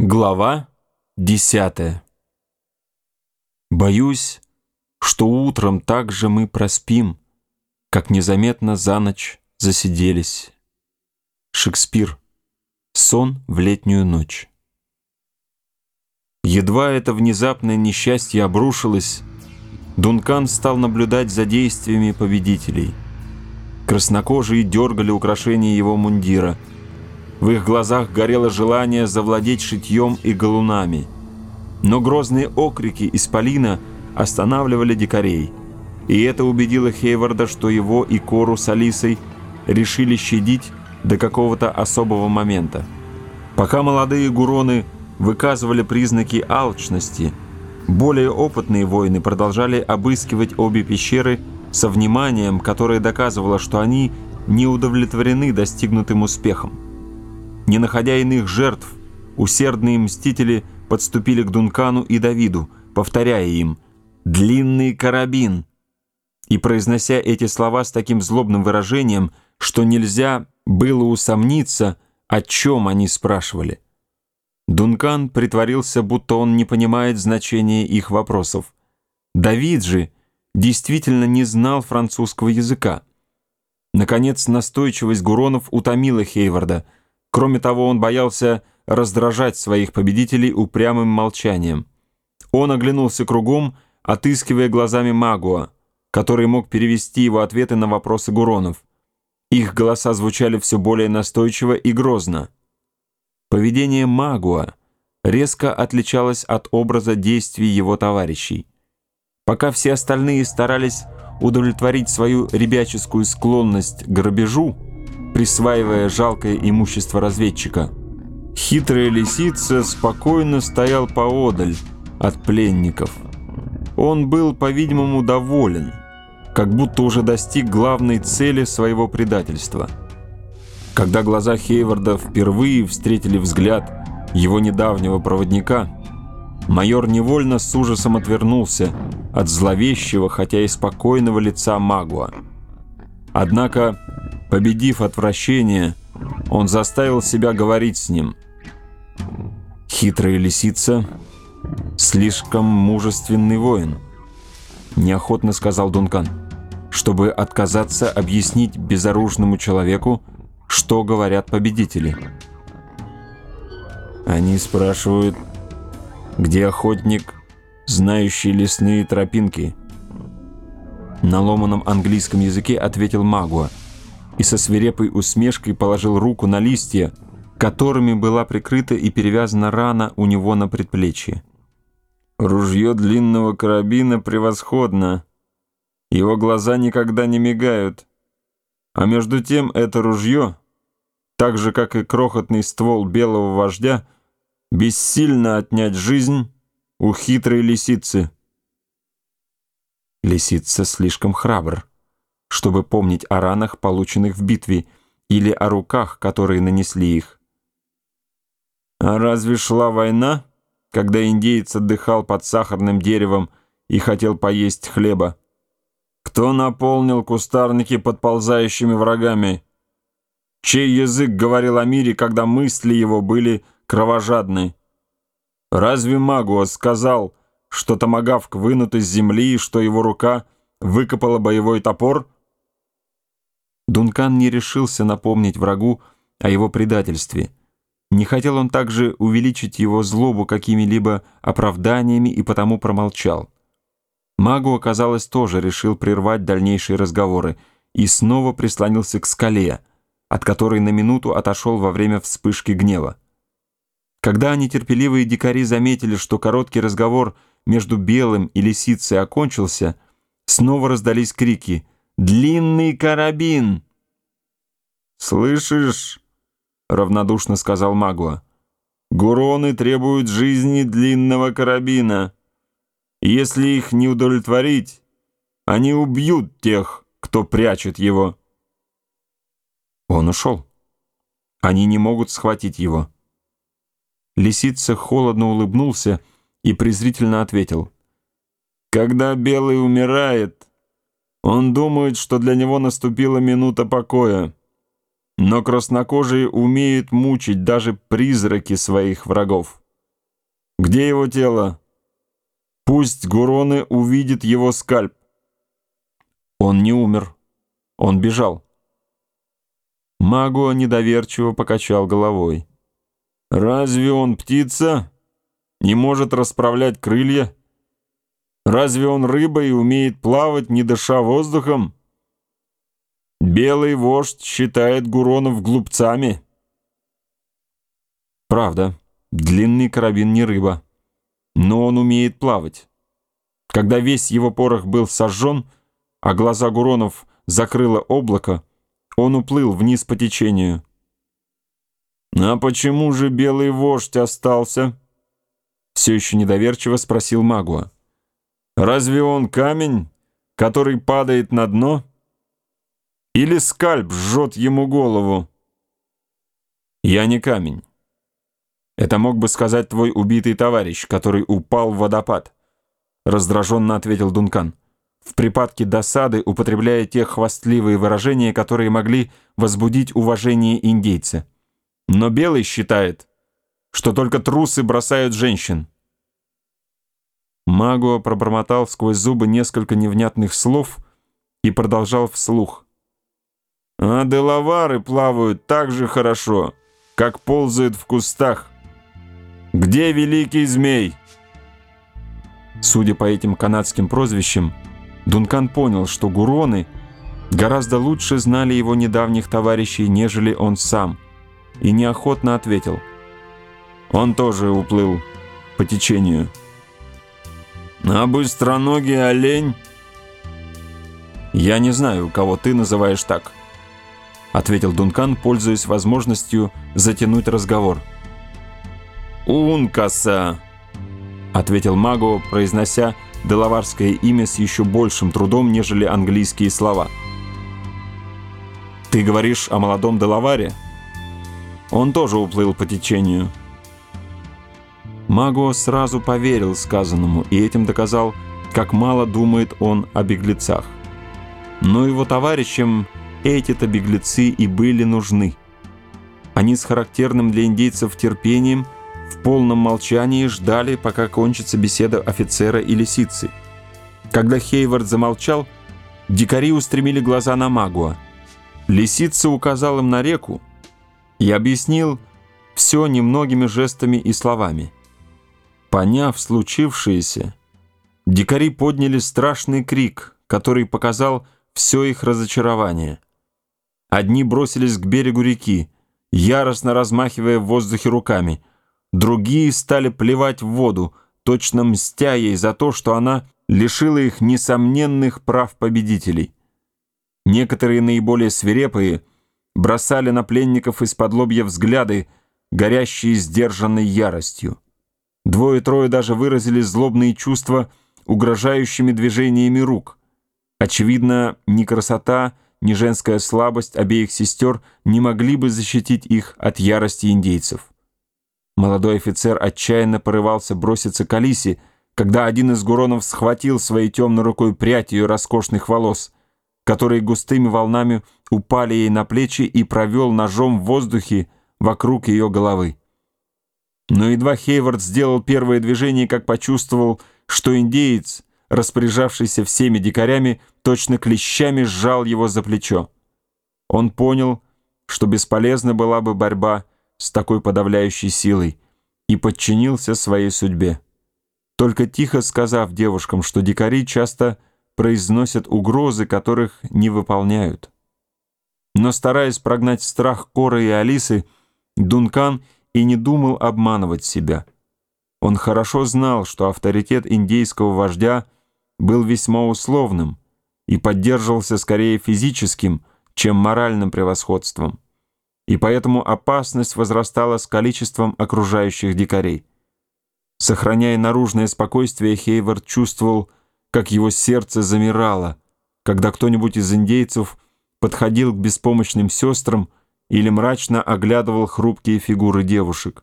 Глава десятая Боюсь, что утром так же мы проспим, Как незаметно за ночь засиделись. Шекспир. Сон в летнюю ночь. Едва это внезапное несчастье обрушилось, Дункан стал наблюдать за действиями победителей. Краснокожие дергали украшения его мундира — в их глазах горело желание завладеть шитьем и галунами. Но грозные окрики исполина останавливали дикарей. И это убедило Хейварда, что его и Кору с Алисой решили щадить до какого-то особого момента. Пока молодые гуроны выказывали признаки алчности, более опытные воины продолжали обыскивать обе пещеры со вниманием, которое доказывало, что они не удовлетворены достигнутым успехом. Не находя иных жертв, усердные мстители подступили к Дункану и Давиду, повторяя им «Длинный карабин!» и произнося эти слова с таким злобным выражением, что нельзя было усомниться, о чем они спрашивали. Дункан притворился, будто он не понимает значения их вопросов. Давид же действительно не знал французского языка. Наконец, настойчивость Гуронов утомила Хейварда – Кроме того, он боялся раздражать своих победителей упрямым молчанием. Он оглянулся кругом, отыскивая глазами Магуа, который мог перевести его ответы на вопросы Гуронов. Их голоса звучали все более настойчиво и грозно. Поведение Магуа резко отличалось от образа действий его товарищей. Пока все остальные старались удовлетворить свою ребяческую склонность к грабежу, присваивая жалкое имущество разведчика. Хитрая лисица спокойно стоял поодаль от пленников. Он был, по-видимому, доволен, как будто уже достиг главной цели своего предательства. Когда глаза Хейварда впервые встретили взгляд его недавнего проводника, майор невольно с ужасом отвернулся от зловещего, хотя и спокойного лица Магуа. Однако Победив отвращение, он заставил себя говорить с ним. «Хитрая лисица — слишком мужественный воин», — неохотно сказал Дункан, чтобы отказаться объяснить безоружному человеку, что говорят победители. Они спрашивают, где охотник, знающий лесные тропинки. На ломаном английском языке ответил Магуа — и со свирепой усмешкой положил руку на листья, которыми была прикрыта и перевязана рана у него на предплечье. Ружье длинного карабина превосходно. Его глаза никогда не мигают. А между тем это ружье, так же, как и крохотный ствол белого вождя, бессильно отнять жизнь у хитрой лисицы. Лисица слишком храбр чтобы помнить о ранах, полученных в битве, или о руках, которые нанесли их. А разве шла война, когда индеец отдыхал под сахарным деревом и хотел поесть хлеба? Кто наполнил кустарники подползающими врагами? Чей язык говорил о мире, когда мысли его были кровожадны? Разве Магуа сказал, что томагавк вынут из земли и что его рука выкопала боевой топор — Дункан не решился напомнить врагу о его предательстве. Не хотел он также увеличить его злобу какими-либо оправданиями и потому промолчал. Магу, оказалось, тоже решил прервать дальнейшие разговоры и снова прислонился к скале, от которой на минуту отошел во время вспышки гнева. Когда нетерпеливые дикари заметили, что короткий разговор между Белым и Лисицей окончился, снова раздались крики — Длинный карабин!» «Слышишь?» — равнодушно сказал Магуа. «Гуроны требуют жизни длинного карабина. Если их не удовлетворить, они убьют тех, кто прячет его». Он ушел. Они не могут схватить его. Лисица холодно улыбнулся и презрительно ответил. «Когда белый умирает, он думает, что для него наступила минута покоя. Но краснокожие умеют мучить даже призраки своих врагов. Где его тело? Пусть Гуроны увидит его скальп. Он не умер. Он бежал. Магуа недоверчиво покачал головой. «Разве он птица? Не может расправлять крылья? Разве он рыба и умеет плавать, не дыша воздухом? Белый вождь считает Гуронов глупцами». «Правда, длинный карабин не рыба, но он умеет плавать. Когда весь его порох был сожжен, а глаза Гуронов закрыло облако, он уплыл вниз по течению. «А почему же белый вождь остался?» Все еще недоверчиво спросил Магуа. «Разве он камень, который падает на дно? Или скальп жжет ему голову?» «Я не камень. Это мог бы сказать твой убитый товарищ, который упал в водопад», раздраженно ответил Дункан в припадке досады употребляя те хвастливые выражения, которые могли возбудить уважение индейца. Но Белый считает, что только трусы бросают женщин. Магуа пробормотал сквозь зубы несколько невнятных слов и продолжал вслух. «А делавары плавают так же хорошо, как ползают в кустах. Где великий змей?» Судя по этим канадским прозвищам, Дункан понял, что гуроны гораздо лучше знали его недавних товарищей, нежели он сам, и неохотно ответил. Он тоже уплыл по течению. «А быстроногий олень?» «Я не знаю, кого ты называешь так», — ответил Дункан, пользуясь возможностью затянуть разговор. «Ункаса», — ответил Маго, произнося делаварское имя с еще большим трудом, нежели английские слова. «Ты говоришь о молодом Делаваре?» Он тоже уплыл по течению. Маго сразу поверил сказанному и этим доказал, как мало думает он о беглецах. Но его товарищам эти-то беглецы и были нужны. Они с характерным для индейцев терпением – в полном молчании ждали, пока кончится беседа офицера и лисицы. Когда Хейвард замолчал, дикари устремили глаза на Магуа. Лисица указал им на реку и объяснил все немногими жестами и словами. Поняв случившееся, дикари подняли страшный крик, который показал все их разочарование. Одни бросились к берегу реки, яростно размахивая в воздухе руками – Другие стали плевать в воду, точно мстя ей за то, что она лишила их несомненных прав победителей. Некоторые наиболее свирепые бросали на пленников из-под лобья взгляды, горящие сдержанной яростью. Двое-трое даже выразили злобные чувства угрожающими движениями рук. Очевидно, ни красота, ни женская слабость обеих сестер не могли бы защитить их от ярости индейцев. Молодой офицер отчаянно порывался броситься к Алисе, когда один из гуронов схватил своей темной рукой прядь ее роскошных волос, которые густыми волнами упали ей на плечи и провел ножом в воздухе вокруг ее головы. Но едва Хейвард сделал первое движение, как почувствовал, что индеец, распоряжавшийся всеми дикарями, точно клещами сжал его за плечо. Он понял, что бесполезна была бы борьба, с такой подавляющей силой и подчинился своей судьбе. Только тихо сказав девушкам, что дикари часто произносят угрозы, которых не выполняют. Но стараясь прогнать страх Коры и Алисы, Дункан и не думал обманывать себя. Он хорошо знал, что авторитет индейского вождя был весьма условным и поддерживался скорее физическим, чем моральным превосходством и поэтому опасность возрастала с количеством окружающих дикарей. Сохраняя наружное спокойствие, Хейвард чувствовал, как его сердце замирало, когда кто-нибудь из индейцев подходил к беспомощным сестрам или мрачно оглядывал хрупкие фигуры девушек.